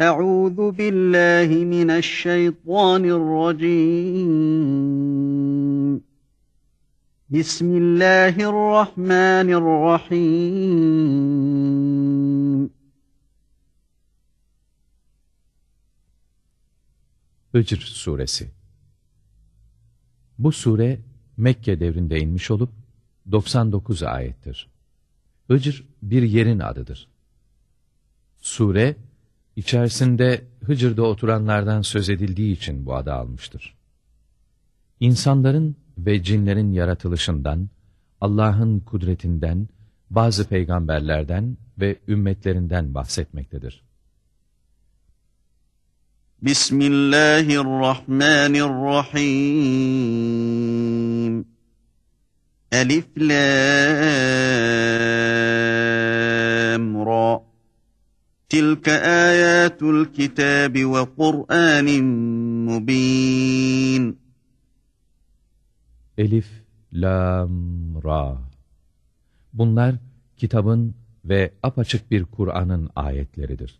Euzu billahi mineşşeytanirracim. Bismillahirrahmanirrahim. Hicr suresi. Bu sure Mekke devrinde inmiş olup 99 ayettir. Hicr bir yerin adıdır. Sure içerisinde Hıcır'da oturanlardan söz edildiği için bu adı almıştır. İnsanların ve cinlerin yaratılışından, Allah'ın kudretinden, bazı peygamberlerden ve ümmetlerinden bahsetmektedir. Bismillahirrahmanirrahim. Elif Lam Ra. Tilke ayatul kitabi ve Kur'anin mubin. Elif, Lam, Ra. Bunlar kitabın ve apaçık bir Kur'an'ın ayetleridir.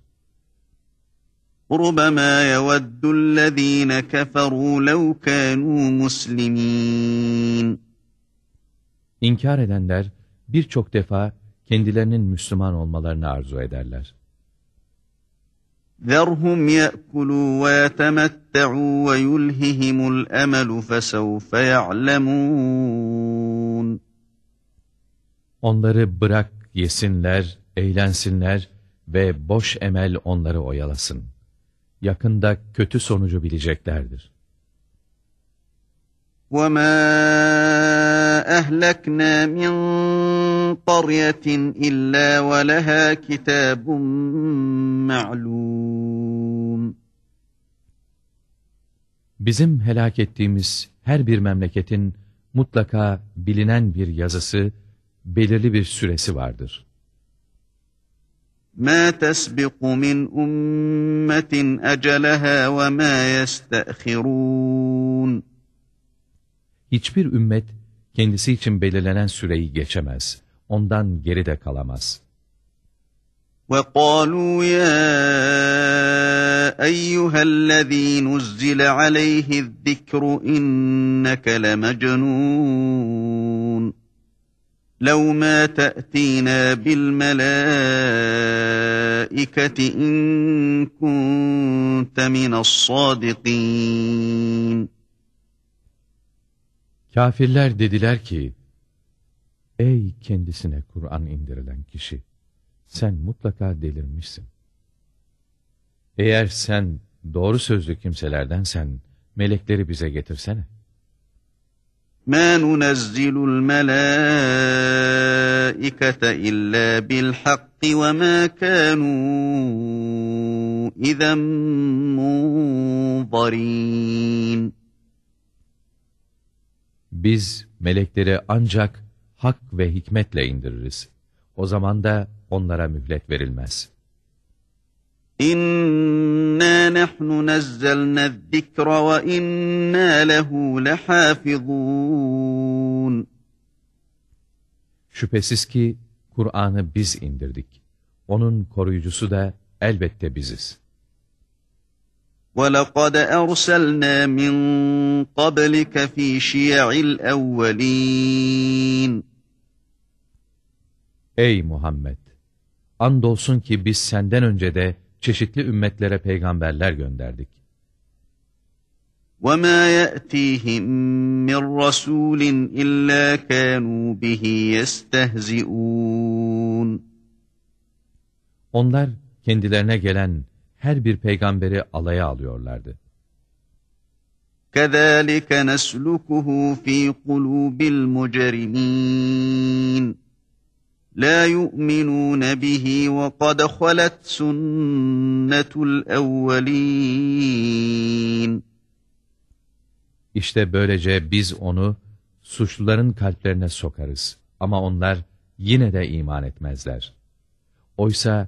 رُبَمَا يَوَدُّ الَّذ۪ينَ كَفَرُوا لَوْ كَانُوا مُسْلِمِينَ İnkar edenler birçok defa kendilerinin Müslüman olmalarını arzu ederler. ذَرْهُمْ يَأْكُلُوا وَيَتَمَتَّعُوا وَيُلْهِهِمُ الْأَمَلُ فَسَوْفَ يَعْلَمُونَ Onları bırak yesinler, eğlensinler ve boş emel onları oyalasın. Yakında kötü sonucu bileceklerdir. وَمَا أَهْلَكْنَا مِنْ قَرْيَةٍ إِلَّا وَلَهَا كِتَابٌ مَعْلُومٌ Bizim helak ettiğimiz her bir memleketin mutlaka bilinen bir yazısı, belirli bir süresi vardır. مَا تَسْبِقُ مِنْ أُمَّةٍ أَجَلَهَا وَمَا يَسْتَأْخِرُونَ Hiçbir ümmet kendisi için belirlenen süreyi geçemez. Ondan geride kalamaz. وَقَالُوا يَا اَيُّهَا الَّذ۪ي نُزِّلَ عَلَيْهِ الذِّكْرُ اِنَّكَ لَمَجْنُونَ لَوْ مَا تَأْتِينَا بِالْمَلَائِكَةِ اِنْ كُنْتَ مِنَ الصَّادِقِينَ Kafirler dediler ki, Ey kendisine Kur'an indirilen kişi! Sen mutlaka delirmişsin. Eğer sen doğru sözlü kimselerdensen, melekleri bize getirsene. مَا نُنَزِّلُ الْمَلَائِكَةَ إِلَّا بِالْحَقِّ وَمَا كَانُوا إِذًا مُنظَرِينَ Biz melekleri ancak hak ve hikmetle indiririz. O zaman da onlara mühlet verilmez. İnna nahnu nazzalna zikra ve inna lehu lehafizun. Şüphesiz ki Kur'an'ı biz indirdik. Onun koruyucusu da elbette biziz. وَلَقَدْ أَرْسَلْنَا مِنْ قَبْلِكَ ف۪ي شِيَعِ الْاَوَّلِينَ Ey Muhammed! Andolsun ki biz senden önce de çeşitli ümmetlere peygamberler gönderdik. وَمَا يَأْتِيهِمْ مِنْ رَسُولٍ إِلَّا كَانُوا بِهِ يَسْتَهْزِئُونَ Onlar kendilerine gelen her bir peygamberi alaya alıyorlardı. كَذَٰلِكَ نَسْلُكُهُ ف۪ي قُلُوبِ الْمُجْرِمِينَ لَا يُؤْمِنُونَ بِهِ وَقَدْ خَلَتْ سُنَّةُ الْاَوَّلِينَ İşte böylece biz onu suçluların kalplerine sokarız. Ama onlar yine de iman etmezler. Oysa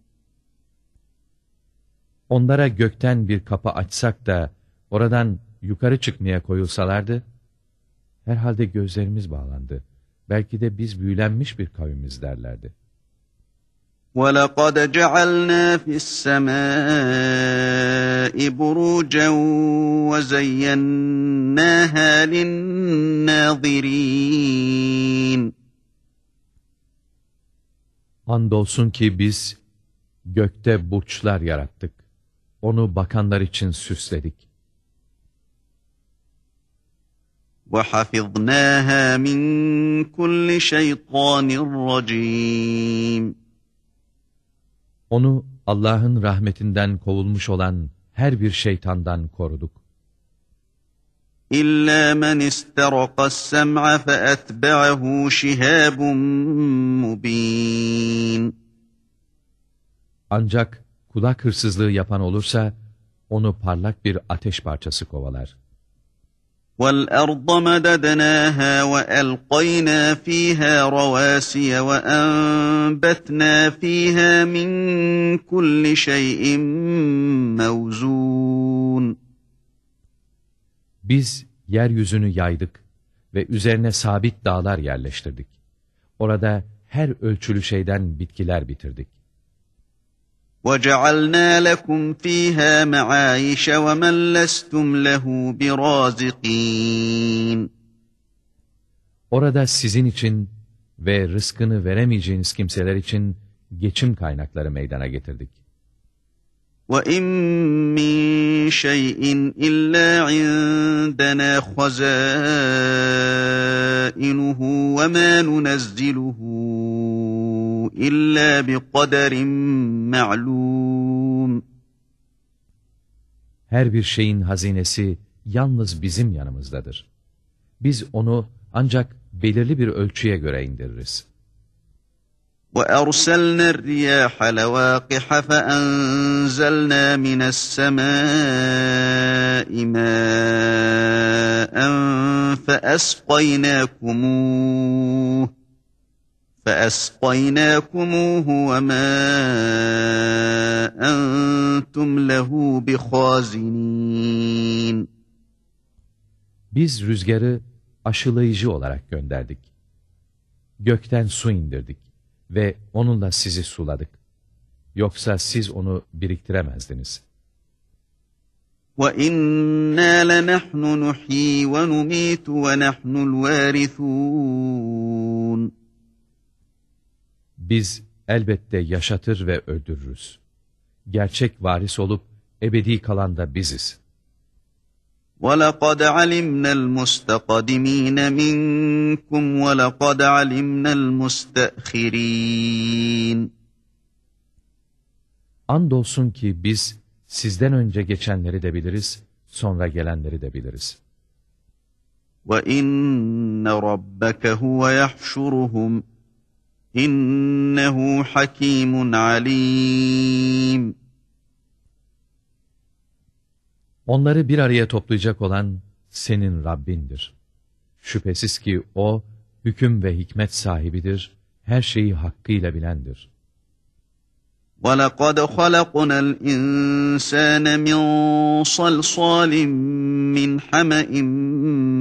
Onlara gökten bir kapı açsak da oradan yukarı çıkmaya koyulsalardı, herhalde gözlerimiz bağlandı. Belki de biz büyülenmiş bir kavimiz derlerdi. وَلَقَدْ جَعَلْنَا فِي السَّمَاءِ بُرُوجًا وَزَيَّنَّاهَا لِلنَّاظِرِينَ Andolsun ki biz gökte burçlar yarattık. Onu bakanlar için süsledik. وَحَفِظْنَاهَا مِنْ كُلِّ شَيْطَانٍ رَجِيمٍ Onu Allah'ın rahmetinden kovulmuş olan her bir şeytandan koruduk. إِلَّا مَنِ اسْتَرَقَ السَّمْعَ فَأَتْبَعَهُ شِهَابٌ مُّبِينٌ Ancak kulak hırsızlığı yapan olursa, onu parlak bir ateş parçası kovalar. وَالْأَرْضَ مَدَدْنَاهَا وَأَلْقَيْنَا فِيهَا رَوَاسِيَ وَأَنبَتْنَا فِيهَا مِنْ كُلِّ شَيْءٍ مَوْزُونٍ Biz yeryüzünü yaydık ve üzerine sabit dağlar yerleştirdik. Orada her ölçülü şeyden bitkiler bitirdik. وَجَعَلْنَا لَكُمْ فِيهَا مَعَايِشَ وَمَنْ لَسْتُمْ لَهُ بِرَازِقِينَ Orada sizin için ve rızkını veremeyeceğiniz kimseler için geçim kaynakları meydana getirdik. وَاِنْ مِنْ شَيْءٍ إِلَّا عِنْدَنَا خَزَائِنُهُ وَمَا نُنَزِّلُهُ إِلَّا بِقَدَرٍ مَعْلُومٍ Her bir şeyin hazinesi yalnız bizim yanımızdadır. Biz onu ancak belirli bir ölçüye göre indiririz. وَأَرْسَلْنَا الرِّيَاحَ لَوَاقِحَ فَأَنْزَلْنَا مِنَ السَّمَاءِ مَاءً فَأَسْقَيْنَاكُمُوهُ فَأَسْقَيْنَاكُمُوهُ وَمَا أَنْتُمْ لَهُ بِخَازِنِينَ Biz rüzgarı aşılayıcı olarak gönderdik. Gökten su indirdik ve onunla sizi suladık. Yoksa siz onu biriktiremezdiniz. وَإِنَّا لَنَحْنُ نُحْيِي وَنُمِيتُ وَنَحْنُ الْوَارِثُونَ Biz elbette yaşatır ve öldürürüz. Gerçek varis olup ebedi kalan da biziz. وَلَقَدْ عَلِمْنَا الْمُسْتَقْدِمِينَ مِنْكُمْ وَلَقَدْ عَلِمْنَا الْمُسْتَأْخِرِينَ Andolsun ki biz sizden önce geçenleri de biliriz, sonra gelenleri de biliriz. وَإِنَّ رَبَّكَ هُوَ يَحْشُرُهُمْ إِنَّهُ حَكِيمٌ عَلِيمٌ Onları bir araya toplayacak olan senin Rabbindir. Şüphesiz ki O, hüküm ve hikmet sahibidir, her şeyi hakkıyla bilendir. وَلَقَدْ خَلَقْنَا الْإِنسَانَ مِنْ صَلْصَالٍ مِنْ حَمَإٍ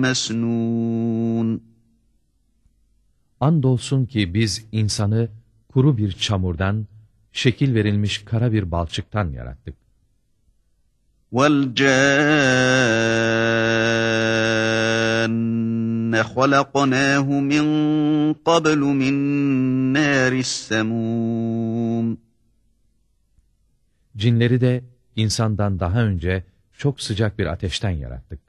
مَسْنُونَ Andolsun ki biz insanı kuru bir çamurdan, şekil verilmiş kara bir balçıktan yarattık. وَالْجَانَّ خَلَقْنَاهُ مِنْ قَبْلُ مِنْ نَارِ السَّمُومِ Cinleri de insandan daha önce çok sıcak bir ateşten yarattık.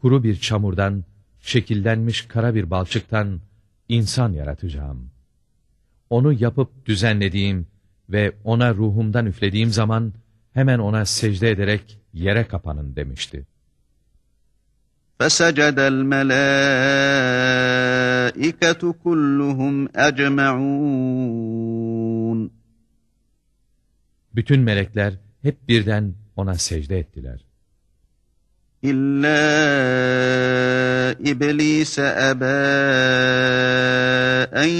kuru bir çamurdan, şekillenmiş kara bir balçıktan insan yaratacağım. Onu yapıp düzenlediğim ve ona ruhumdan üflediğim zaman, hemen ona secde ederek yere kapanın demişti. فَسَجَدَ الْمَلَائِكَةُ كُلُّهُمْ أَجْمَعُونَ Bütün melekler hep birden ona secde ettiler. İlla iblis aba en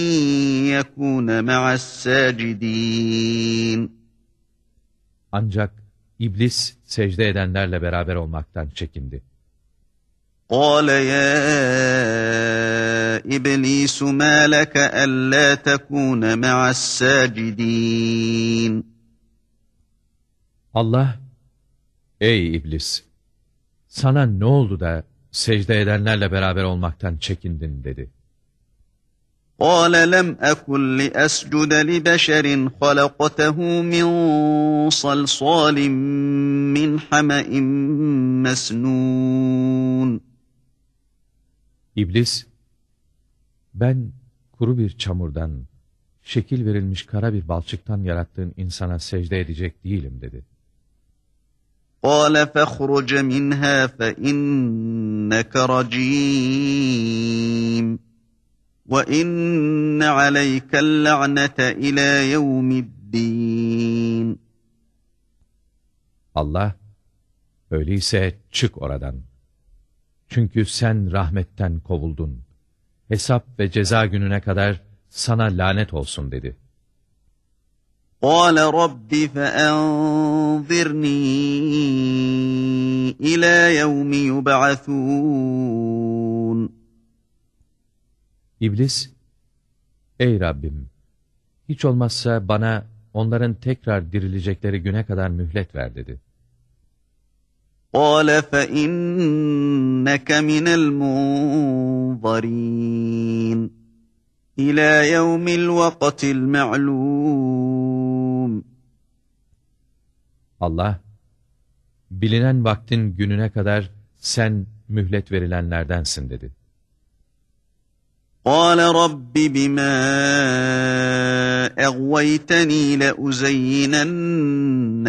yekune ma'as sacidin. Ancak iblis secde edenlerle beraber olmaktan çekindi. قال يا إبليس ما لك ألا تكون مع الساجدين Allah, ey iblis, sana ne oldu da secde edenlerle beraber olmaktan çekindin dedi. قال لم أكن لأسجد لبشر خلقته من صلصال من حمأ مسنون İblis, ben kuru bir çamurdan, şekil verilmiş kara bir balçıktan yarattığın insana secde edecek değilim dedi. قال فاخرج منها فإنك رجيم وإن عليك اللعنة إلى يوم الدين Allah, öyleyse çık oradan. Çünkü sen rahmetten kovuldun. Hesap ve ceza gününe kadar sana lanet olsun dedi. قال رب فأنظرني إلى يوم يبعثون İblis, ey Rabbim, hiç olmazsa bana onların tekrar dirilecekleri güne kadar mühlet ver dedi. قال فإنك من المنظرين إلى يوم الوقت المعلوم Allah, bilinen vaktin gününe kadar sen mühlet verilenlerdensin dedi. قال رب بما أغويتني لأزينن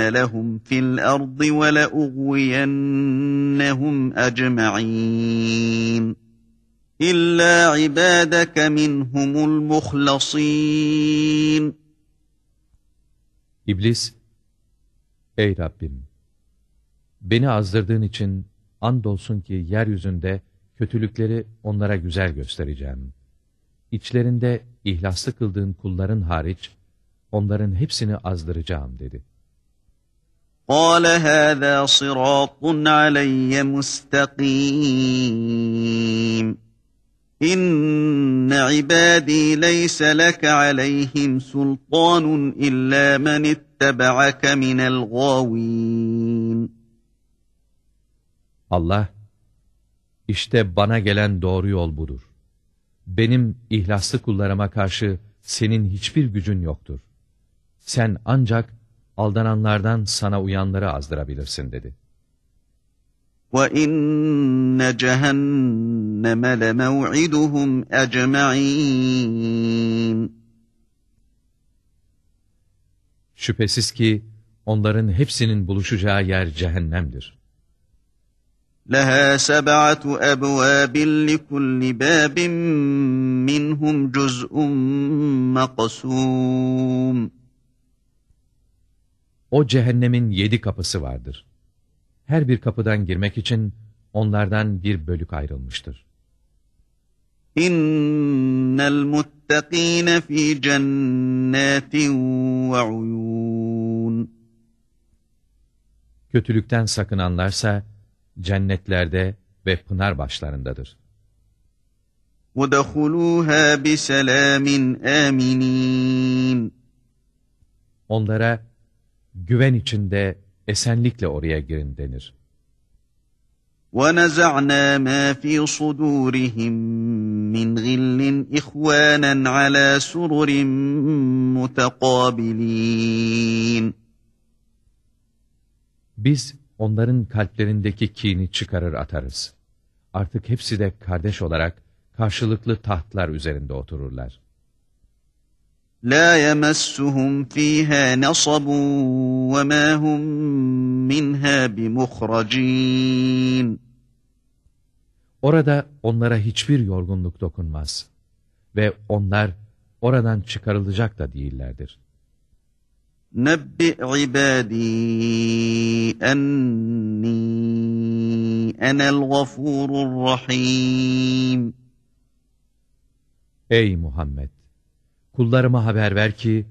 لهم في الأرض ولأغوينهم أجمعين إلا عبادك منهم المخلصين İblis, ey Rabbim, beni azdırdığın için andolsun ki yeryüzünde kötülükleri onlara güzel göstereceğim.'' İçlerinde ihlaslı kıldığın kulların hariç, onların hepsini azdıracağım dedi. قَالَ هَذَا صِرَاطٌ عَلَيَّ مُسْتَقِيمٌ İnne ibadî leyse leke aleyhim sultanun illa men ittebe'ake minel gâvîn. Allah, işte bana gelen doğru yol budur. Benim ihlaslı kullarıma karşı senin hiçbir gücün yoktur. Sen ancak aldananlardan sana uyanları azdırabilirsin dedi. وَإِنَّ جَهَنَّمَ لَمَوْعِدُهُمْ أَجْمَعِينَ Şüphesiz ki onların hepsinin buluşacağı yer cehennemdir. لها سبعة أبواب لكل باب منهم جزء مقسوم O cehennemin yedi kapısı vardır. Her bir kapıdan girmek için onlardan bir bölük ayrılmıştır. İnnel muttakine fi cennetin ve uyun. Kötülükten sakınanlarsa, cennetlerde ve pınar başlarındadır. وَدَخُلُوهَا بِسَلَامٍ آمِنِينَ Onlara güven içinde esenlikle oraya girin denir. وَنَزَعْنَا مَا فِي صُدُورِهِمْ مِنْ غِلٍّ إِخْوَانًا عَلَى سُرُرٍ مُتَقَابِلِينَ Biz onların kalplerindeki kini çıkarır atarız. Artık hepsi de kardeş olarak karşılıklı tahtlar üzerinde otururlar. La yemessuhum fiha nasabun ve ma hum minha. Orada onlara hiçbir yorgunluk dokunmaz ve onlar oradan çıkarılacak da değillerdir. Nebbi ibadî enni enel gafurur rahim. Ey Muhammed! Kullarıma haber ver ki,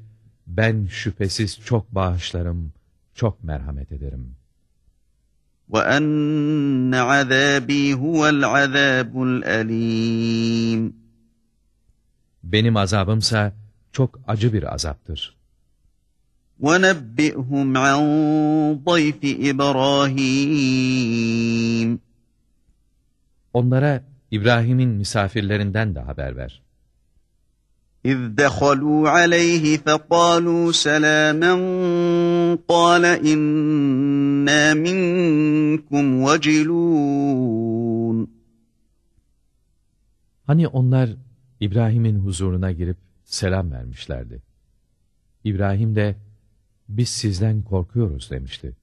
ben şüphesiz çok bağışlarım, çok merhamet ederim. وَأَنَّ عَذَابِي هُوَ الْعَذَابُ الْأَلِيمُ Benim azabımsa çok acı bir azaptır. وَنَبِّئْهُمْ عَنْ ضَيْفِ إِبْرَاهِيمَ Onlara İbrahim'in misafirlerinden de haber ver. إِذْ دَخَلُوا عَلَيْهِ فَقَالُوا سَلَامًا قَالَ إِنَّا مِنْكُمْ وَجِلُونَ Hani onlar İbrahim'in huzuruna girip selam vermişlerdi. İbrahim de, biz sizden korkuyoruz demişti.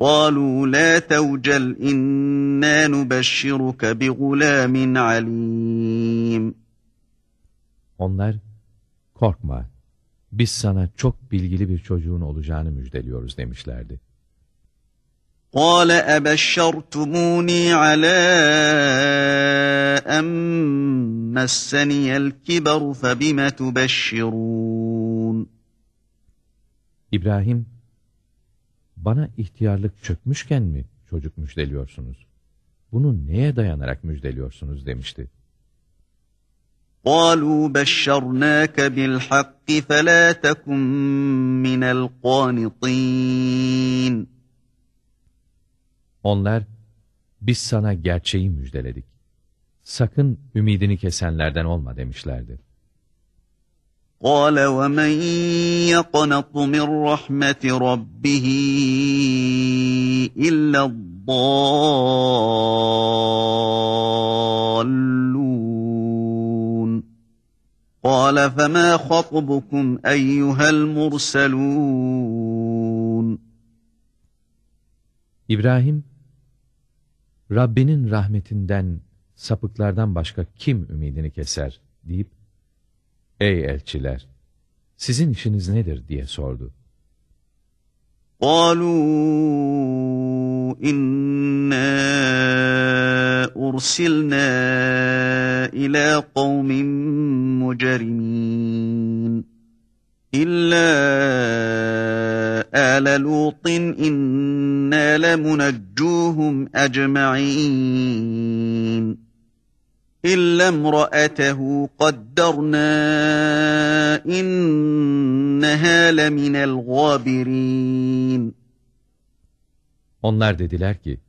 قالوا لا توجل إنا نبشرك بغلام عليم Onlar, korkma, biz sana çok bilgili bir çocuğun olacağını müjdeliyoruz demişlerdi. قال أبشرتموني على أن مسني الكبر فبم تبشرون İbrahim, bana ihtiyarlık çökmüşken mi çocuk müjdeliyorsunuz? Bunu neye dayanarak müjdeliyorsunuz demişti. قالوا بشرناك بالحق فلا تكن من القانطين Onlar, biz sana gerçeği müjdeledik. Sakın ümidini kesenlerden olma demişlerdi. قال ومن يقنط من رحمة ربه إلا الضالون قال فما خطبكم أيها المرسلون İbrahim, Rabbinin rahmetinden, sapıklardan başka kim ümidini keser deyip, Ey elçiler! Sizin işiniz nedir diye sordu. قالوا إنا أرسلنا إلى قوم İlla ale Lut'in inna lemuneccuhum ecma'in. İlla emra'atehu kaddarna inneha leminel gabirin. Onlar dediler ki,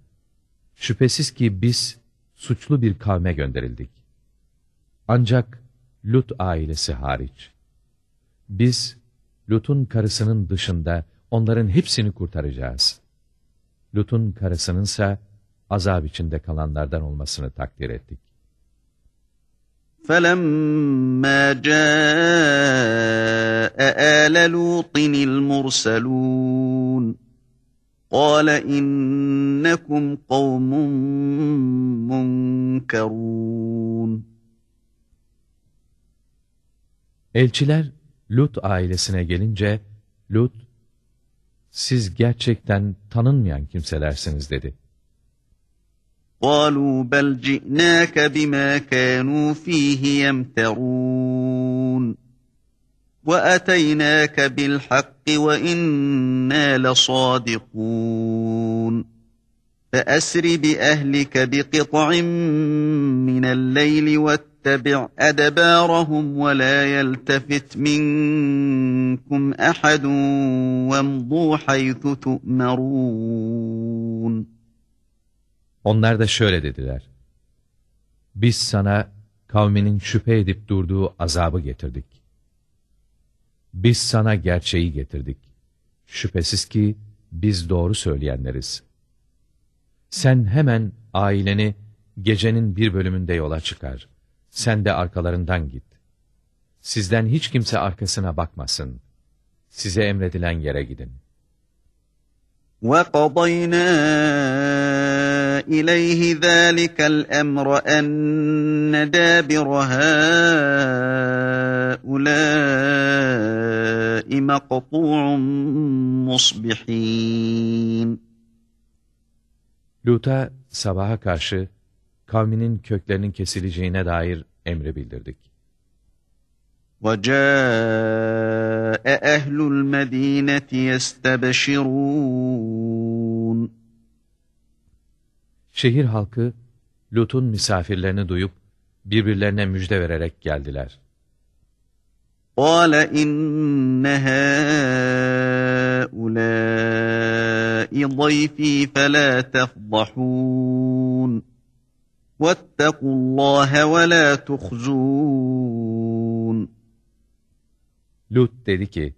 şüphesiz ki biz suçlu bir kavme gönderildik. Ancak Lut ailesi hariç. Biz Lut'un karısının dışında onların hepsini kurtaracağız. Lut'un karısınınsa azap içinde kalanlardan olmasını takdir ettik. فلما جاء آل لوط المرسلون قال إنكم قوم منكرون Elçiler Lut ailesine gelince Lut, siz gerçekten tanınmayan kimselersiniz dedi. قالوا بل جئناك بما كانوا فيه يمترون وأتيناك بالحق وإنا لصادقون فأسر بأهلك بقطع من الليل واتبع أدبارهم ولا يلتفت منكم أحد وامضوا حيث تؤمرون Onlar da şöyle dediler. Biz sana kavminin şüphe edip durduğu azabı getirdik. Biz sana gerçeği getirdik. Şüphesiz ki biz doğru söyleyenleriz. Sen hemen aileni gecenin bir bölümünde yola çıkar. Sen de arkalarından git. Sizden hiç kimse arkasına bakmasın. Size emredilen yere gidin. وَقَضَيْنَا إِلَيْهِ ذَٰلِكَ الْأَمْرَ أَنَّ دَابِرَ هَٰؤُلَاءِ مَقْطُوعٌ مُصْبِحِينَ Lut'a sabaha karşı kavminin köklerinin kesileceğine dair emri bildirdik. وَجَاءَ أَهْلُ الْمَد۪ينَةِ يَسْتَبَشِرُونَ Şehir halkı Lut'un misafirlerini duyup birbirlerine müjde vererek geldiler. قَالَ إِنَّ هَٰؤُلَاءِ ضَيْفِي فَلَا تَفْضَحُونَ وَاتَّقُوا اللّٰهَ وَلَا تُخْزُونَ Lut dedi ki,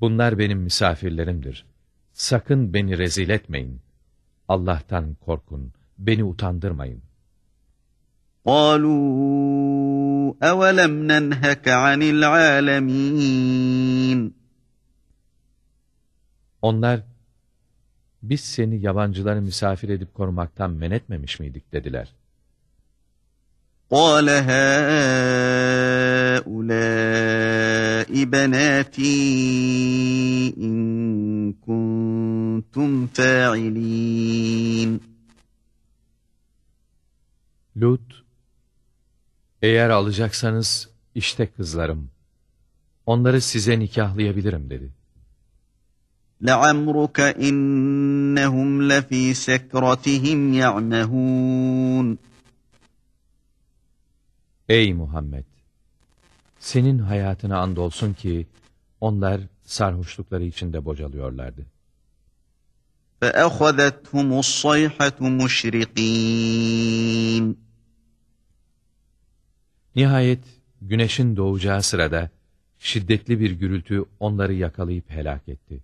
Bunlar benim misafirlerimdir. Sakın beni rezil etmeyin. Allah'tan korkun, beni utandırmayın. قَالُوا أَوَلَمْ نَنْهَكَ عَنِ الْعَالَمِينَ Onlar, biz seni yabancıları misafir edip korumaktan men etmemiş miydik dediler. قَالَ هَٰؤُلَاءِ بَنَاتِي إِن كُنتُمْ فَاعِلِينَ Lut, eğer alacaksanız işte kızlarım. Onları size nikahlayabilirim dedi. لَعَمْرُكَ إِنَّهُمْ لَفِي سَكْرَتِهِمْ يَعْمَهُونَ Ey Muhammed! Senin hayatına andolsun ki onlar sarhoşlukları içinde bocalıyorlardı. فَأَخَذَتْهُمُ الصَّيْحَةُ مُشْرِقِينَ Nihayet güneşin doğacağı sırada şiddetli bir gürültü onları yakalayıp helak etti.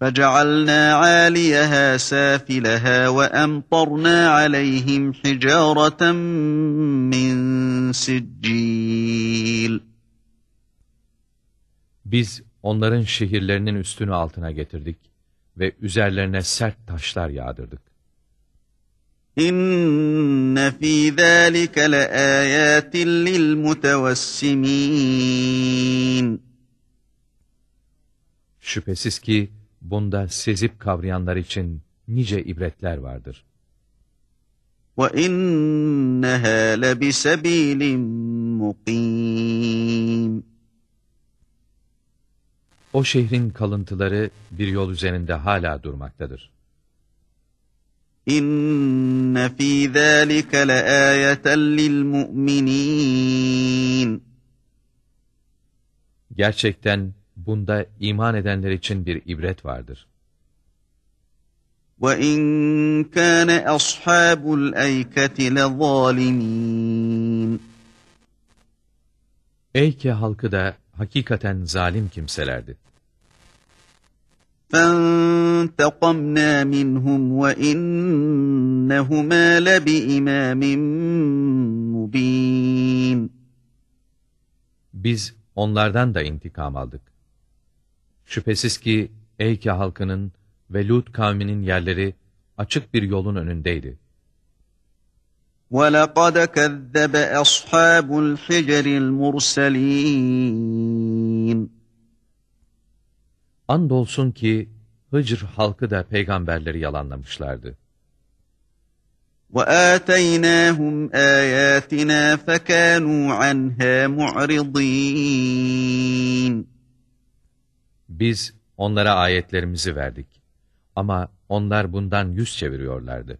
فَجَعَلْنَا عَالِيَهَا سَافِلَهَا وَأَمْطَرْنَا عَلَيْهِمْ حِجَارَةً مِّن سِجِّيلٍ Biz onların şehirlerinin üstünü altına getirdik ve üzerlerine sert taşlar yağdırdık. İnne fî zâlike leâyâtin lilmutevessimîn. Şüphesiz ki bunda sezip kavrayanlar için nice ibretler vardır. وَإِنَّهَا لَبِسَب۪يلٍ مُقِيمٍ O şehrin kalıntıları bir yol üzerinde hala durmaktadır. İnne fî zâlike leâyeten lilmu'minîn. Gerçekten bunda iman edenler için bir ibret vardır. وَاِنْ كَانَ أَصْحَابُ الْاَيْكَةِ لَظَالِمِينَ Eyke halkı da hakikaten zalim kimselerdi. فَانْتَقَمْنَا مِنْهُمْ وَاِنَّهُمَا لَبِإِمَامٍ مُب۪ينٍ Biz onlardan da intikam aldık. Şüphesiz ki Eyke halkının ve Lut kavminin yerleri açık bir yolun önündeydi. وَلَقَدْ كَذَّبَ أَصْحَابُ الْحِجَرِ الْمُرْسَلِينَ Andolsun ki Hıcr halkı da peygamberleri yalanlamışlardı. وَآتَيْنَاهُمْ آيَاتِنَا فَكَانُوا عَنْهَا مُعْرِضِينَ Biz onlara ayetlerimizi verdik. Ama onlar bundan yüz çeviriyorlardı.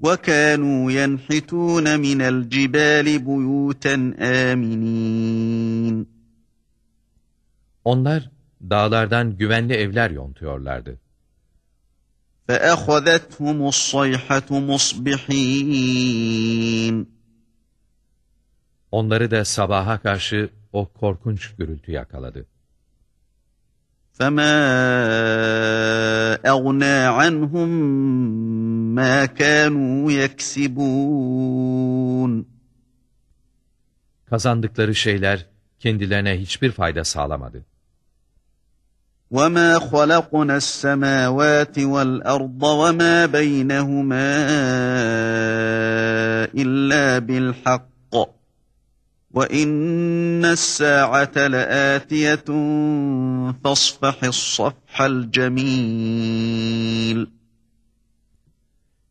وَكَانُوا يَنْحِتُونَ مِنَ الْجِبَالِ بُيُوتًا آمِنِينَ Onlar dağlardan güvenli evler yontuyorlardı. فَأَخَذَتْهُمُ الصَّيْحَةُ مُصْبِحِينَ Onları da sabaha karşı o korkunç gürültü yakaladı. فَمَا اَغْنَى عَنْهُمْ مَا كَانُوا يَكْسِبُونَ Kazandıkları şeyler kendilerine hiçbir fayda sağlamadı. وَمَا خَلَقْنَا السَّمَاوَاتِ وَالْأَرْضَ وَمَا بَيْنَهُمَا إِلَّا بِالْحَقِّ وَإِنَّ السَّاعَةَ لَآتِيَةٌ فَاصْفَحِ الصَّفْحَ الْجَمِيلَ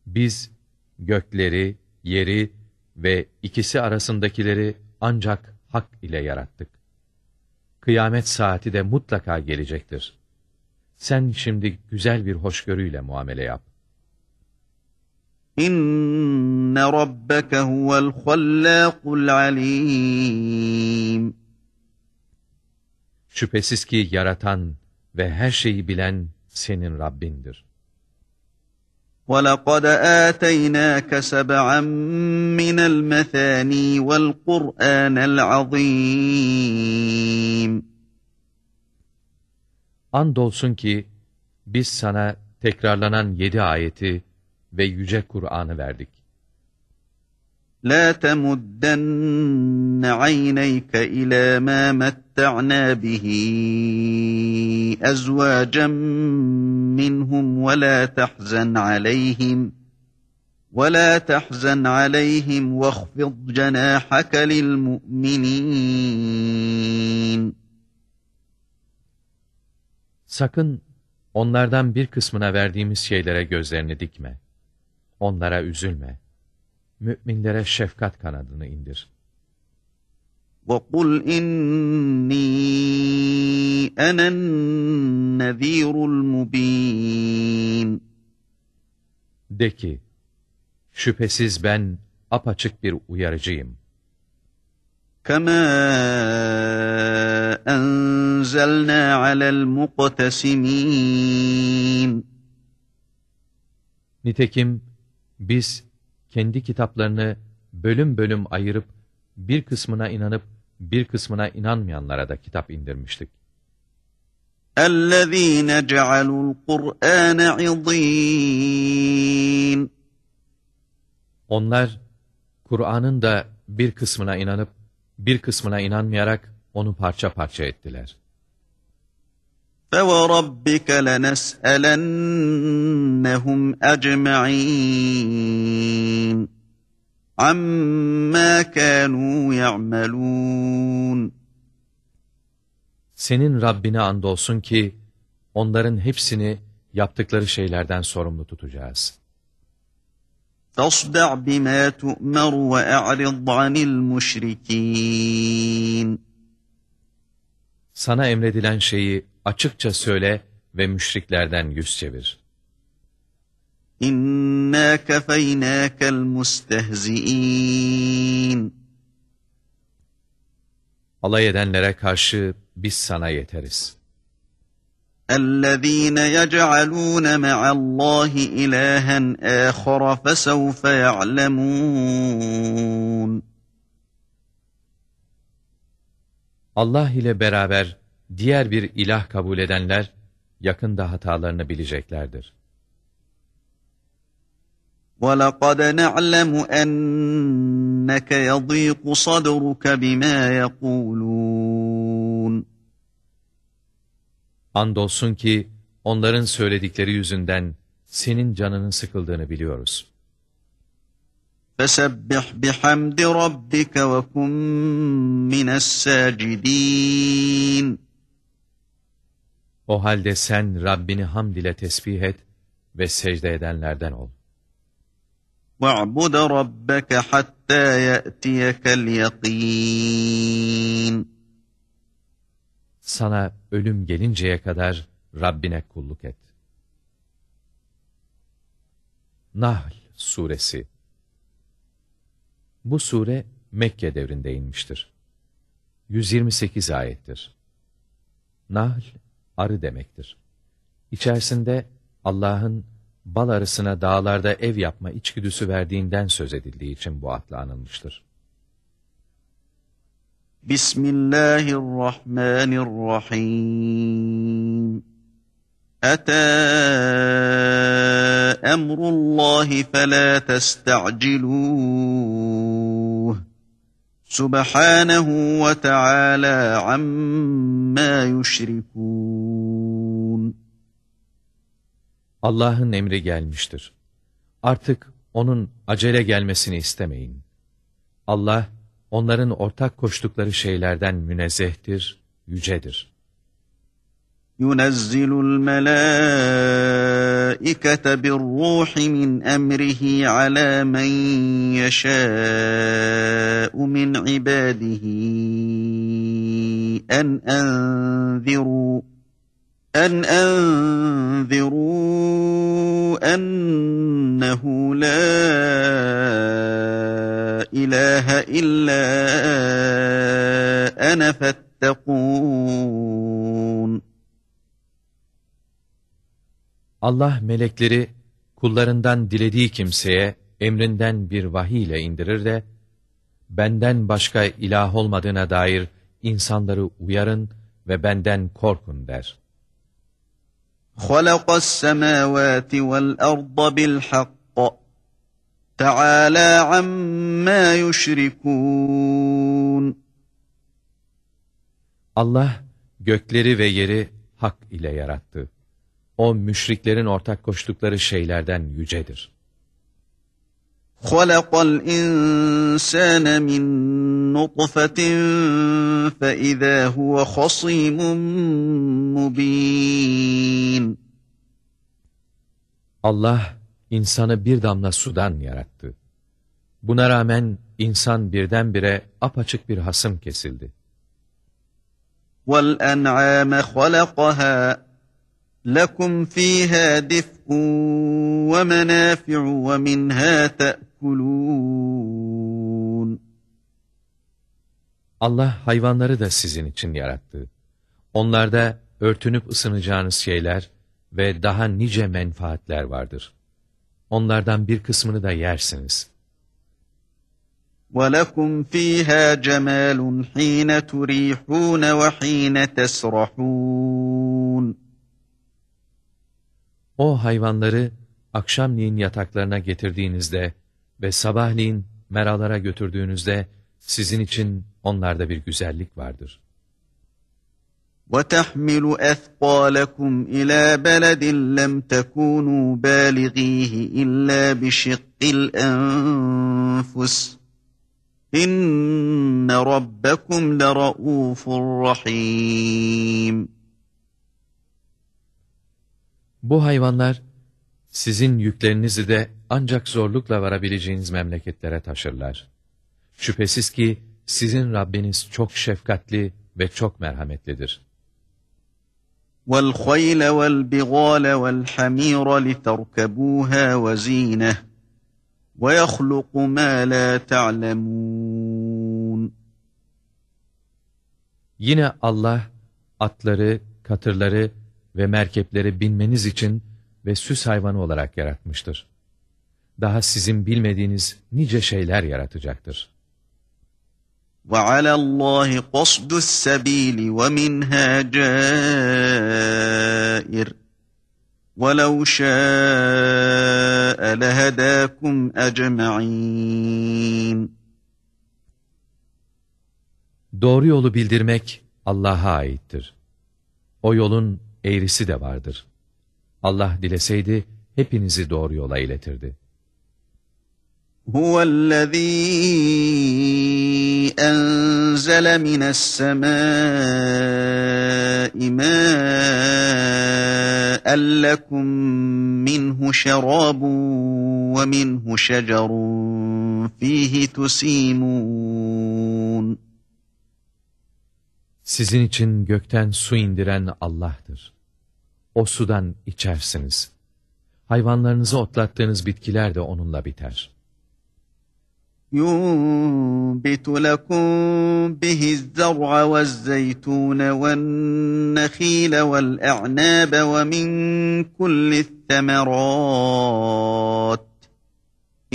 Biz gökleri, yeri ve ikisi arasındakileri ancak hak ile yarattık. Kıyamet saati de mutlaka gelecektir. Sen şimdi güzel bir hoşgörüyle muamele yap. İnne rabbeke huvel hallâkul alîm. Şüphesiz ki yaratan ve her şeyi bilen senin Rabbindir. وَلَقَدْ آتَيْنَاكَ سَبْعًا مِنَ الْمَثَانِي وَالْقُرْآنَ الْعَظِيمِ Andolsun ki biz sana tekrarlanan yedi ayeti ve yüce Kur'an'ı verdik. لا تمدن عينيك إلى ما متعنا به أزواجا منهم ولا تحزن عليهم ولا تحزن عليهم واخفض جناحك للمؤمنين Sakın onlardan bir kısmına verdiğimiz şeylere gözlerini dikme. Onlara üzülme müminlere şefkat kanadını indir. وَقُلْ إِنِّي أَنَا النَّذ۪يرُ الْمُب۪ينَ De ki, şüphesiz ben apaçık bir uyarıcıyım. كَمَا أَنْزَلْنَا عَلَى الْمُقْتَسِم۪ينَ Nitekim biz kendi kitaplarını bölüm bölüm ayırıp bir kısmına inanıp bir kısmına inanmayanlara da kitap indirmiştik. اَلَّذ۪ينَ جَعَلُوا الْقُرْآنَ عِض۪ينَ Onlar, Kur'an'ın da bir kısmına inanıp, bir kısmına inanmayarak onu parça parça ettiler. فَوَرَبِّكَ لَنَسْأَلَنَّهُمْ اَجْمَعِينَ عَمَّا كَانُوا يَعْمَلُونَ Senin Rabbine andolsun ki onların hepsini yaptıkları şeylerden sorumlu tutacağız. فَاصْدَعْ بِمَا تُؤْمَرُ وَاَعْرِضْ عَنِ الْمُشْرِك۪ينَ Sana emredilen şeyi açıkça söyle ve müşriklerden yüz çevir. İnna kefeynâkel mustehzi'in. Alay edenlere karşı biz sana yeteriz. اَلَّذ۪ينَ يَجْعَلُونَ مَعَ اللّٰهِ اِلَٰهًا آخَرَ فَسَوْفَ يَعْلَمُونَ Allah ile beraber diğer bir ilah kabul edenler yakında hatalarını bileceklerdir. وَلَقَدْ نَعْلَمُ أَنَّكَ يَضِيقُ صَدْرُكَ بِمَا يَقُولُونَ Andolsun ki onların söyledikleri yüzünden senin canının sıkıldığını biliyoruz. فَسَبِّحْ بِحَمْدِ رَبِّكَ وَكُنْ مِنَ السَّاجِدِينَ O halde sen Rabbini hamd ile tesbih et ve secde edenlerden ol. وَاعْبُدْ رَبَّكَ حَتَّى يَأْتِيَكَ الْيَقِينَ Sana ölüm gelinceye kadar Rabbine kulluk et. Nahl Suresi Bu sure Mekke devrinde inmiştir. 128 ayettir. Nahl, arı demektir. İçerisinde Allah'ın bal arısına dağlarda ev yapma içgüdüsü verdiğinden söz edildiği için bu adla anılmıştır. Bismillahirrahmanirrahim. Ata emrullahi fela testa'ciluh. Subhanahu ve Teala amma yüşrikûn. Allah'ın emri gelmiştir. Artık onun acele gelmesini istemeyin. Allah, onların ortak koştukları şeylerden münezzehtir, yücedir. يُنَزِّلُ الْمَلَائِكَةَ بِالرُّوحِ مِنْ أَمْرِهِ عَلَى مَنْ يَشَاءُ مِنْ عِبَادِهِ أَنْ أَنْذِرُوا en enziru ennehu la ilahe illa ene fettekûn. Allah melekleri kullarından dilediği kimseye emrinden bir vahiy ile indirir de, benden başka ilah olmadığına dair insanları uyarın ve benden korkun der.'' خَلَقَ السَّمَاوَاتِ وَالْأَرْضَ بِالْحَقِّ تَعَالَى عَمَّا يُشْرِكُونَ Allah gökleri ve yeri hak ile yarattı. O müşriklerin ortak koştukları şeylerden yücedir. خَلَقَ الْإِنسَانَ مِنْ نُطْفَةٍ فَإِذَا هُوَ خَصِيمٌ مُبِينٌ Allah insanı bir damla sudan yarattı. Buna rağmen insan birdenbire apaçık bir hasım kesildi. وَالْأَنْعَامَ خَلَقَهَا لَكُمْ فِيهَا دِفْءٌ وَمَنَافِعُ وَمِنْهَا تَأْكُلُونَ Allah hayvanları da sizin için yarattı. Onlarda örtünüp ısınacağınız şeyler ve daha nice menfaatler vardır. Onlardan bir kısmını da yersiniz. وَلَكُمْ فِيهَا جَمَالٌ حِينَ تُرِيحُونَ وَحِينَ تَسْرَحُونَ O hayvanları akşamleyin yataklarına getirdiğinizde ve sabahleyin meralara götürdüğünüzde sizin için onlarda bir güzellik vardır. وَتَحْمِلُ أَثْقَالَكُمْ إِلَى بَلَدٍ لَمْ تَكُونُوا بَالِغِيهِ إِلَّا بِشِقِّ الْأَنفُسِ إِنَّ رَبَّكُمْ لَرَؤُوفٌ رَحِيمٌ Bu hayvanlar sizin yüklerinizi de ancak zorlukla varabileceğiniz memleketlere taşırlar. Şüphesiz ki sizin Rabbiniz çok şefkatli ve çok merhametlidir. وَالْخَيْلَ وَالْبِغَالَ وَالْحَمِيرَ لِتَرْكَبُوهَا وَزِينَةً وَيَخْلُقُ مَا لَا تَعْلَمُونَ Yine Allah atları, katırları ve merkepleri binmeniz için ve süs hayvanı olarak yaratmıştır. Daha sizin bilmediğiniz nice şeyler yaratacaktır. وَعَلَى اللّٰهِ قَصْدُ السَّب۪يلِ وَمِنْهَا جَائِرٌ وَلَوْ شَاءَ لَهَدَاكُمْ أَجْمَعِينَ Doğru yolu bildirmek Allah'a aittir. O yolun eğrisi de vardır. Allah dileseydi hepinizi doğru yola iletirdi. هُوَ الَّذ۪ي أَنْزَلَ مِنَ السَّمَاءِ مَاءً لَكُمْ مِنْهُ شَرَابٌ وَمِنْهُ شَجَرٌ فِيهِ تُسِيمُونَ Sizin için gökten su indiren Allah'tır. O sudan içersiniz. Hayvanlarınızı otlattığınız bitkiler de onunla biter. ينبت لكم به الزرع والزيتون والنخيل والأعناب ومن كل الثمرات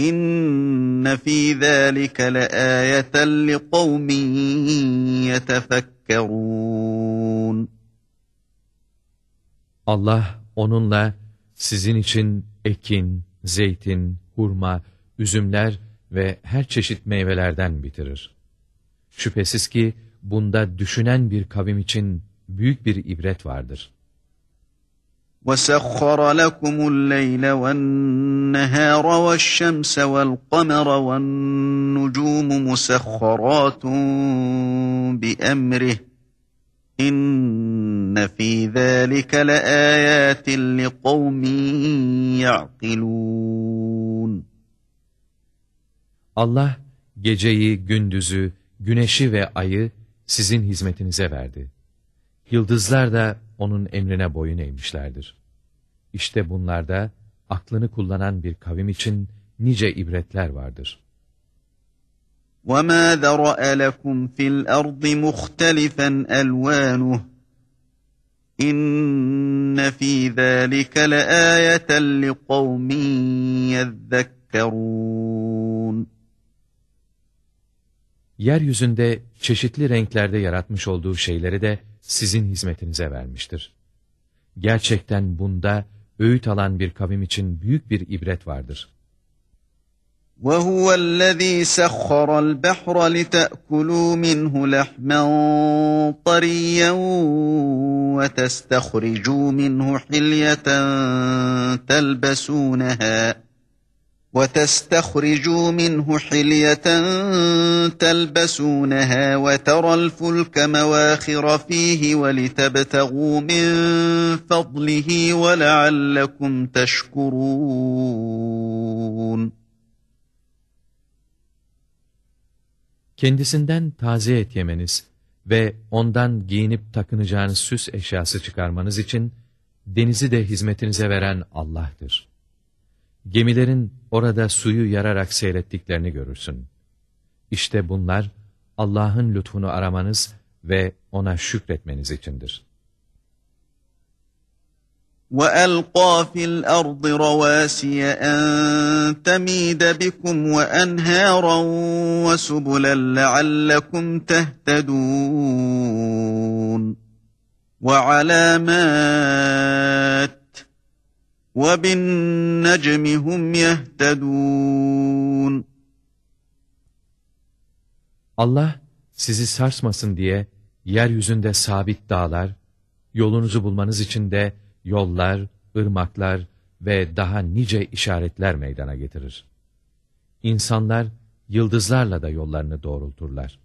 İnne fî zâlike leâyeten li kavmin yetefekkerûn. Allah onunla sizin için ekin, zeytin, hurma, üzümler ve her çeşit meyvelerden bitirir. Şüphesiz ki bunda düşünen bir kavim için büyük bir ibret vardır. وَسَخَّرَ لَكُمُ اللَّيْلَ وَالنَّهَارَ وَالشَّمْسَ وَالْقَمَرَ وَالنُّجُومُ مُسَخَّرَاتٌ بِأَمْرِهِ İnne fî zâlike leâyâtin liqavmin ya'kilûn. Allah geceyi, gündüzü, güneşi ve ayı sizin hizmetinize verdi. Yıldızlar da onun emrine boyun eğmişlerdir. İşte bunlarda aklını kullanan bir kavim için nice ibretler vardır. وَمَا ذَرَأَ لَكُمْ فِي الْأَرْضِ مُخْتَلِفًا أَلْوَانُهُ إِنَّ فِي ذَٰلِكَ لَآيَةً لِقَوْمٍ يَذَّكَّرُونَ Yeryüzünde çeşitli renklerde yaratmış olduğu şeyleri de sizin hizmetinize vermiştir. Gerçekten bunda öğüt alan bir kavim için büyük bir ibret vardır. وَهُوَ الَّذ۪ي سَخَّرَ الْبَحْرَ لِتَأْكُلُوا مِنْهُ لَحْمًا طَرِيًّا وَتَسْتَخْرِجُوا مِنْهُ حِلْيَةً تَلْبَسُونَهَا وَتَسْتَخْرِجُوا مِنْهُ حِلْيَةً تَلْبَسُونَهَا وَتَرَى الْفُلْكَ مَوَاخِرَ فِيهِ وَلِتَبْتَغُوا مِنْ فَضْلِهِ وَلَعَلَّكُمْ تَشْكُرُونَ Kendisinden taze et yemeniz ve ondan giyinip takınacağınız süs eşyası çıkarmanız için denizi de hizmetinize veren Allah'tır. Gemilerin orada suyu yararak seyrettiklerini görürsün. İşte bunlar Allah'ın lütfunu aramanız ve ona şükretmeniz içindir. وَأَلْقَى فِي الْأَرْضِ رَوَاسِيَ أَن تَمِيدَ بِكُمْ وَأَنْهَارًا وَسُبُلًا لَعَلَّكُمْ تَهْتَدُونَ وَعَلَامَاتٍ وَبِالنَّجْمِ هُمْ يَهْتَدُونَ Allah sizi sarsmasın diye yeryüzünde sabit dağlar, yolunuzu bulmanız için de yollar, ırmaklar ve daha nice işaretler meydana getirir. İnsanlar yıldızlarla da yollarını doğrulturlar.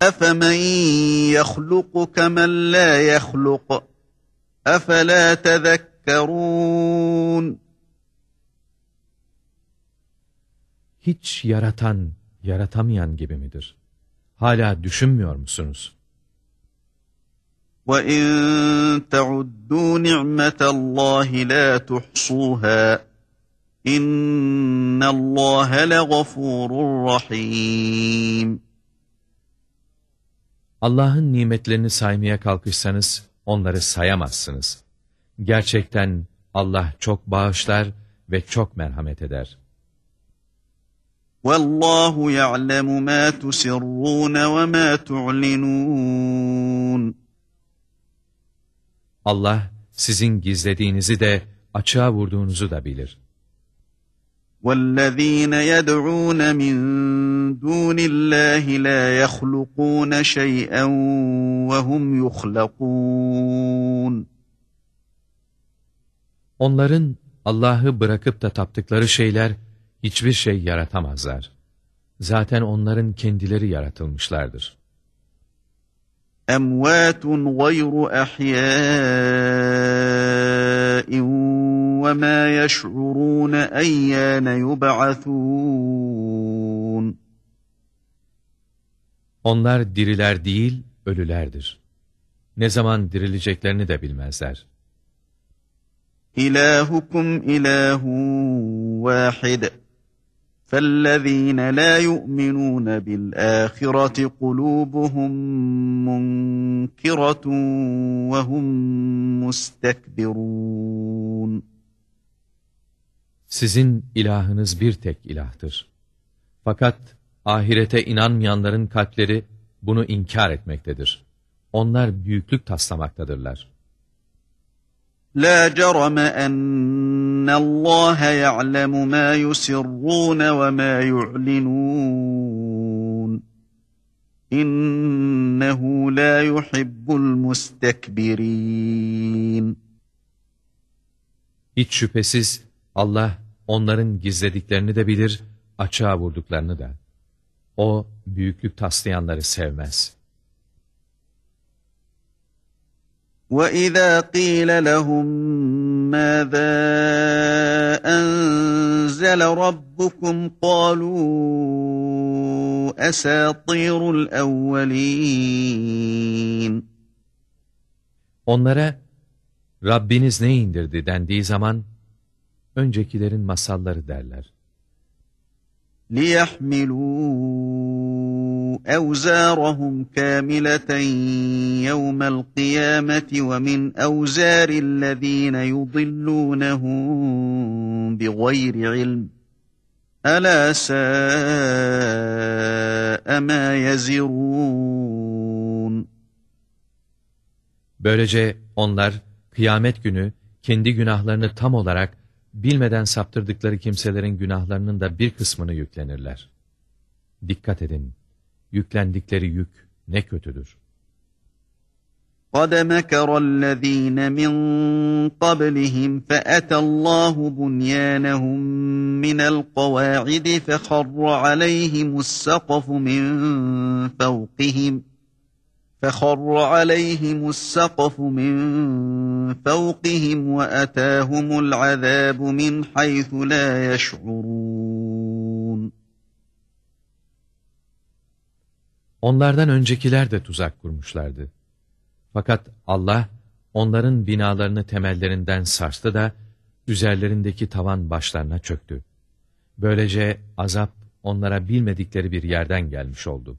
أَفَمَنْ يَخْلُقُ كَمَنْ لَا يَخْلُقُ أَفَلَا تَذَكَّرُونَ Hiç yaratan, yaratamayan gibi midir? Hala düşünmüyor musunuz? وَاِنْ تَعُدُّوا نِعْمَةَ اللّٰهِ لَا تُحْصُوهَا اِنَّ اللّٰهَ لَغَفُورٌ رَحِيمٌ Allah'ın nimetlerini saymaya kalkışsanız onları sayamazsınız. Gerçekten Allah çok bağışlar ve çok merhamet eder. وَاللّٰهُ يَعْلَمُ مَا تُسِرُّونَ وَمَا تُعْلِنُونَ Allah sizin gizlediğinizi de açığa vurduğunuzu da bilir. وَالَّذ۪ينَ يَدْعُونَ مِنْ دُونِ اللّٰهِ لَا يَخْلُقُونَ شَيْئًا وَهُمْ يُخْلَقُونَ Onların Allah'ı bırakıp da taptıkları şeyler hiçbir şey yaratamazlar. Zaten onların kendileri yaratılmışlardır. أَمْوَاتٌ غَيْرُ أَحْيَاءٍ وَمَا يَشْعُرُونَ أَيَّانَ يُبْعَثُونَ Onlar diriler değil, ölülerdir. Ne zaman dirileceklerini de bilmezler. إِلَٰهُكُمْ إِلَٰهٌ وَاحِدٌ فَالَّذ۪ينَ لَا يُؤْمِنُونَ بِالْآخِرَةِ قُلُوبُهُمْ مُنْكِرَةٌ وَهُمْ مُسْتَكْبِرُونَ Sizin ilahınız bir tek ilahtır. Fakat ahirete inanmayanların kalpleri bunu inkar etmektedir. Onlar büyüklük taslamaktadırlar. La cerame ennallâhe ya'lemu mâ yusirrûne ve mâ yu'linûn. İnnehu la yuhibbul mustekbirin. Hiç şüphesiz Allah onların gizlediklerini de bilir, açığa vurduklarını da. O büyüklük taslayanları sevmez. وَإِذَا قِيلَ لَهُمْ مَاذَا أَنزَلَ رَبُّكُمْ قَالُوا أَسَاطِيرُ الْأَوَّلِينَ Onlara Rabbiniz ne indirdi dendiği zaman öncekilerin masalları derler. لِيَحْمِلُوا أَوْزَارَهُمْ كَامِلَةً يَوْمَ الْقِيَامَةِ وَمِنْ أَوْزَارِ الَّذ۪ينَ يُضِلُّونَهُمْ بِغَيْرِ عِلْمٍ أَلَا سَاءَ مَا يَزِرُونَ Böylece onlar kıyamet günü kendi günahlarını tam olarak bilmeden saptırdıkları kimselerin günahlarının da bir kısmını yüklenirler. Dikkat edin, yüklendikleri yük ne kötüdür. قَدْ مَكَرَ الَّذ۪ينَ مِنْ قَبْلِهِمْ فَأَتَى اللّٰهُ بُنْيَانَهُمْ مِنَ الْقَوَاعِدِ فَخَرَّ عَلَيْهِمُ السَّقَفُ مِنْ فَوْقِهِمْ فَخَرَّ عَلَيْهِمُ السَّقَفُ مِنْ فَوْقِهِمْ وَأَتَاهُمُ الْعَذَابُ مِنْ حَيْثُ لَا يَشْعُرُونَ Onlardan öncekiler de tuzak kurmuşlardı. Fakat Allah onların binalarını temellerinden sarstı da üzerlerindeki tavan başlarına çöktü. Böylece azap onlara bilmedikleri bir yerden gelmiş oldu.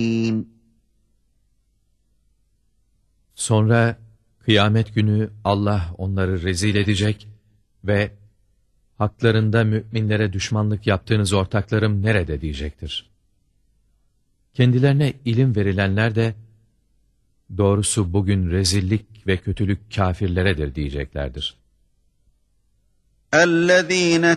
Sonra kıyamet günü Allah onları rezil edecek ve haklarında müminlere düşmanlık yaptığınız ortaklarım nerede diyecektir. Kendilerine ilim verilenler de doğrusu bugün rezillik ve kötülük kafirleredir diyeceklerdir. اَلَّذ۪ينَ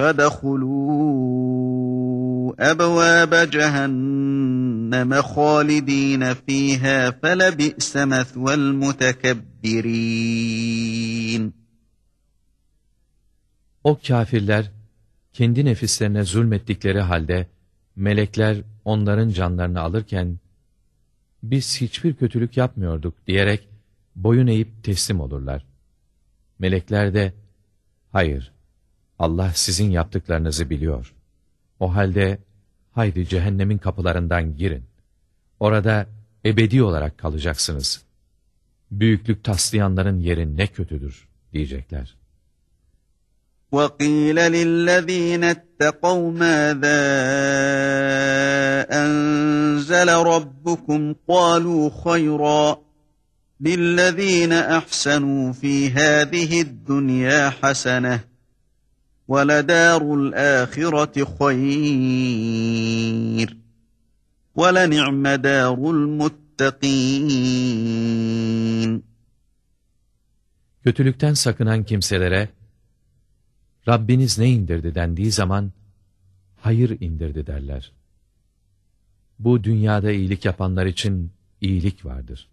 فَدَخُلُوا أَبْوَابَ جَهَنَّمَ خَالِد۪ينَ ف۪يهَا فَلَبِئْسَ مَثْوَى الْمُتَكَبِّر۪ينَ O kafirler kendi nefislerine zulmettikleri halde melekler onların canlarını alırken biz hiçbir kötülük yapmıyorduk diyerek boyun eğip teslim olurlar. Melekler de hayır Allah sizin yaptıklarınızı biliyor. O halde haydi cehennemin kapılarından girin. Orada ebedi olarak kalacaksınız. Büyüklük taslayanların yeri ne kötüdür diyecekler. وَقِيلَ لِلَّذ۪ينَ اتَّقَوْا مَاذَا أَنْزَلَ رَبُّكُمْ قَالُوا خَيْرًا لِلَّذ۪ينَ أَحْسَنُوا ف۪ي هَذِهِ الدُّنْيَا حَسَنَةً وَلَدَارُ الْآخِرَةِ خَيْرٌ وَلَنِعْمَ دَارُ الْمُتَّقِينَ Kötülükten sakınan kimselere, Rabbiniz ne indirdi dendiği zaman, hayır indirdi derler. Bu dünyada iyilik yapanlar için iyilik vardır.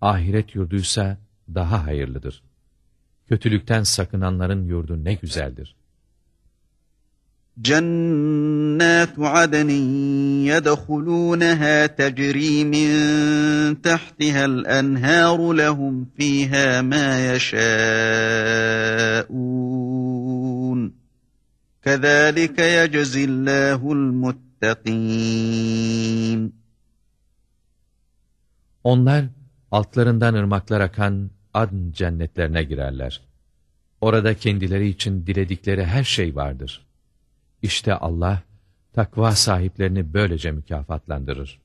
Ahiret yurduysa daha hayırlıdır. Kötülükten sakınanların yurdu ne güzeldir. جنات عدن يدخلونها تجري من تحتها الأنهار لهم فيها ما يشاءون كذلك يجزي الله المتقين Onlar altlarından ırmaklar akan adn cennetlerine girerler. Orada kendileri için diledikleri her şey vardır. İşte Allah, takva sahiplerini böylece mükafatlandırır.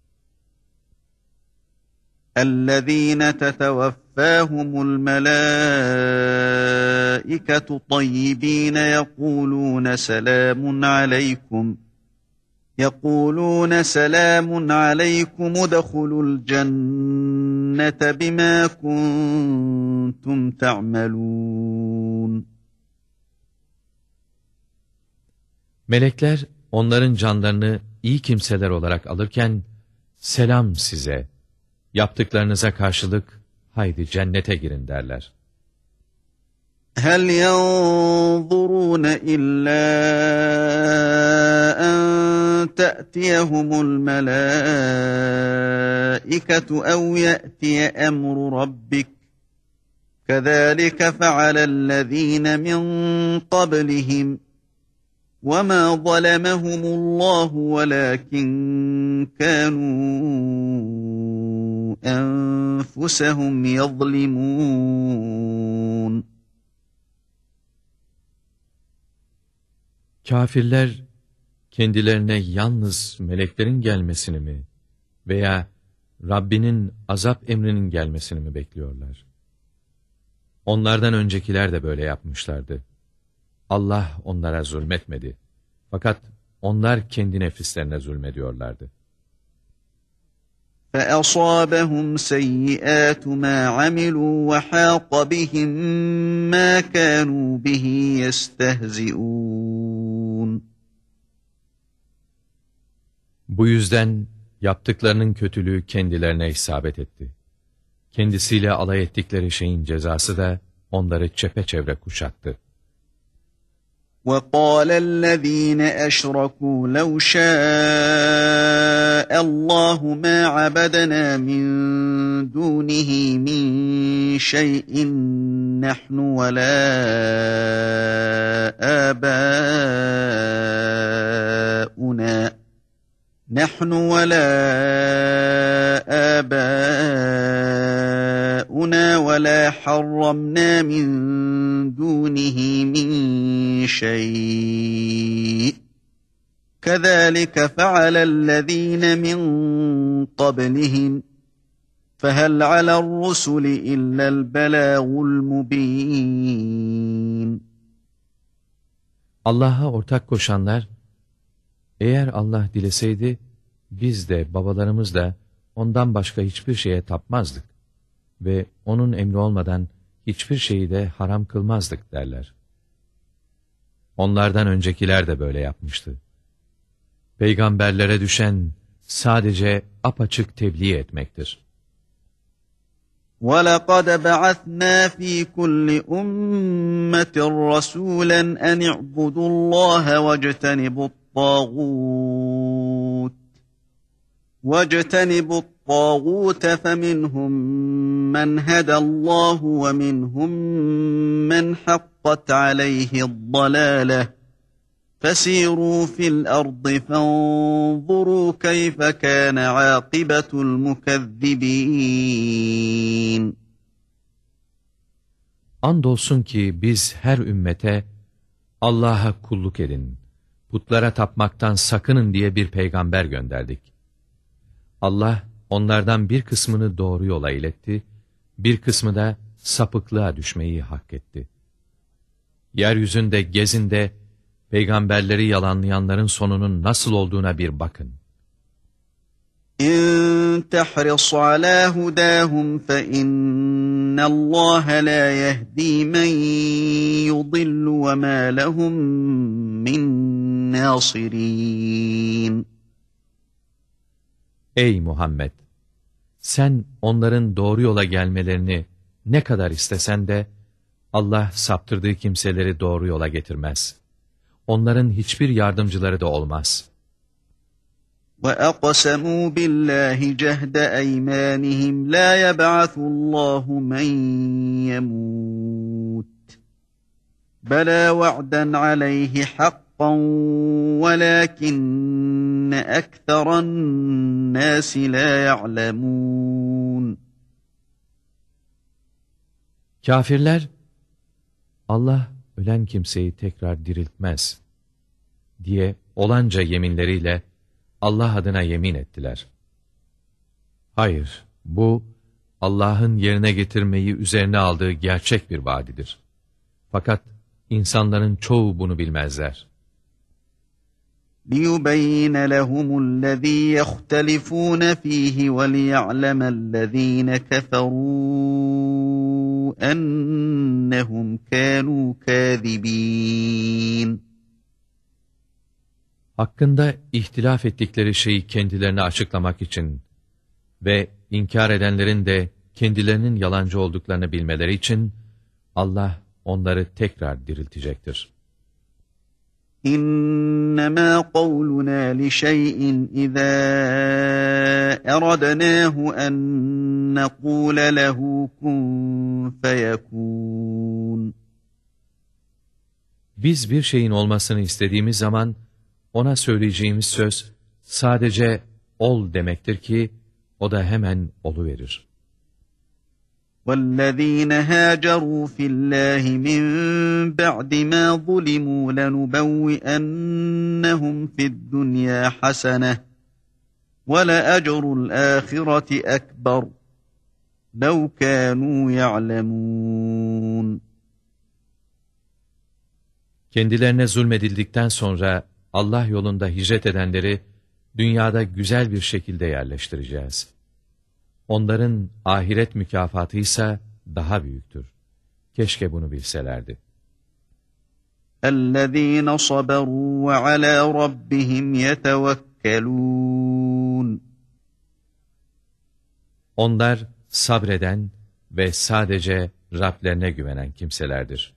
الذين تتوفاهم الملائكة طيبين يقولون سلام عليكم يقولون سلام عليكم ادخلوا الجنة بما كنتم تعملون Melekler onların canlarını iyi kimseler olarak alırken, selam size, yaptıklarınıza karşılık, haydi cennete girin derler. هل ينظرون إلا أن تأتيهم الملائكة أو يأتي أمر ربك كذلك فعل الذين من قبلهم وَمَا ظَلَمَهُمُ اللّٰهُ وَلَكِنْ كَانُوا أَنْفُسَهُمْ يَظْلِمُونَ Kafirler kendilerine yalnız meleklerin gelmesini mi veya Rabbinin azap emrinin gelmesini mi bekliyorlar? Onlardan öncekiler de böyle yapmışlardı. Allah onlara zulmetmedi. Fakat onlar kendi nefislerine zulmediyorlardı. فَأَصَابَهُمْ سَيِّئَاتُ مَا عَمِلُوا وَحَاقَ بِهِمْ مَا كَانُوا بِهِ يَسْتَهْزِئُونَ Bu yüzden yaptıklarının kötülüğü kendilerine isabet etti. Kendisiyle alay ettikleri şeyin cezası da onları çepeçevre kuşattı. وَقَالَ الَّذ۪ينَ أَشْرَكُوا لَوْ شَاءَ اللّٰهُ مَا عَبَدَنَا مِنْ دُونِهِ مِنْ شَيْءٍ نَحْنُ وَلَا آبَاؤُنَا. نَحْنُ وَلَا آبَاؤُنَا وَلَا حَرَّمْنَا مِنْ دُونِهِ مِنْ شَيْءٍ كَذَٰلِكَ فَعَلَ الَّذ۪ينَ مِنْ قَبْلِهِمْ فَهَلْ عَلَى الرُّسُلِ إِلَّا الْبَلَاغُ الْمُب۪ينَ Allah'a ortak koşanlar, eğer Allah dileseydi, biz de babalarımız da ondan başka hiçbir şeye tapmazdık ve onun emri olmadan hiçbir şeyi de haram kılmazdık derler. Onlardan öncekiler de böyle yapmıştı. Peygamberlere düşen sadece apaçık tebliğ etmektir. وَلَقَدْ بَعَثْنَا ف۪ي كُلِّ أُمَّةٍ رَسُولًا أَنِ اعْبُدُوا اللّٰهَ وَاجْتَنِبُوا الطَّاغُوتَ وَاجْتَنِبُوا الطَّاغُوتَ فَمِنْهُمْ مَنْ هَدَى اللّٰهُ وَمِنْهُمْ مَنْ حَقَّتْ عَلَيْهِ الضَّلَالَةِ فَسِيرُوا فِي الْأَرْضِ فَانظُرُوا كَيْفَ كَانَ عَاقِبَةُ الْمُكَذِّبِينَ. Andolsun ki biz her ümmete Allah'a kulluk edin, putlara tapmaktan sakının diye bir peygamber gönderdik. Allah onlardan bir kısmını doğru yola iletti, bir kısmı da sapıklığa düşmeyi hak etti. Yeryüzünde gezin de peygamberleri yalanlayanların sonunun nasıl olduğuna bir bakın. İn tehris ala hudahum fe innallâhe la yehdi men yudillu ve mâ lehum min نَاصِرِينَ Ey Muhammed! Sen onların doğru yola gelmelerini ne kadar istesen de, Allah saptırdığı kimseleri doğru yola getirmez. Onların hiçbir yardımcıları da olmaz. وَأَقْسَمُوا بِاللّٰهِ جَهْدَ اَيْمَانِهِمْ لَا يَبْعَثُ اللّٰهُ مَنْ يَمُوتُ بَلَا وَعْدًا عَلَيْهِ حَقًّا وَلَكِنَّ أَكْثَرَ النَّاسِ لَا يَعْلَمُونَ Kafirler, Allah ölen kimseyi tekrar diriltmez diye olanca yeminleriyle Allah adına yemin ettiler. Hayır, bu Allah'ın yerine getirmeyi üzerine aldığı gerçek bir vaadidir. Fakat insanların çoğu bunu bilmezler. لِيُبَيِّنَ لَهُمُ الَّذ۪ي يَخْتَلِفُونَ ف۪يهِ وَلِيَعْلَمَ الَّذ۪ينَ كَفَرُوا اَنَّهُمْ كَانُوا كَاذِب۪ينَ Hakkında ihtilaf ettikleri şeyi kendilerine açıklamak için ve inkar edenlerin de kendilerinin yalancı olduklarını bilmeleri için Allah onları tekrar diriltecektir. İnnemâ kavluna li şey'in izâ eradnâhu en nekûle lehu kun. Biz bir şeyin olmasını istediğimiz zaman, ona söyleyeceğimiz söz sadece ol demektir ki o da hemen oluverir. وَالَّذ۪ينَ هَاجَرُوا فِي اللّٰهِ مِنْ بَعْدِ مَا ظُلِمُوا لَنُبَوِّئَنَّهُمْ فِي الدُّنْيَا حَسَنَةً وَلَأَجْرُ الْآخِرَةِ أَكْبَرُ لَوْ كَانُوا يَعْلَمُونَ Kendilerine zulmedildikten sonra Allah yolunda hicret edenleri dünyada güzel bir şekilde yerleştireceğiz. Onların ahiret mükafatı ise daha büyüktür. Keşke bunu bilselerdi. اَلَّذ۪ينَ صَبَرُوا وَعَلَى رَبِّهِمْ يَتَوَكَّلُونَ Onlar sabreden ve sadece Rablerine güvenen kimselerdir.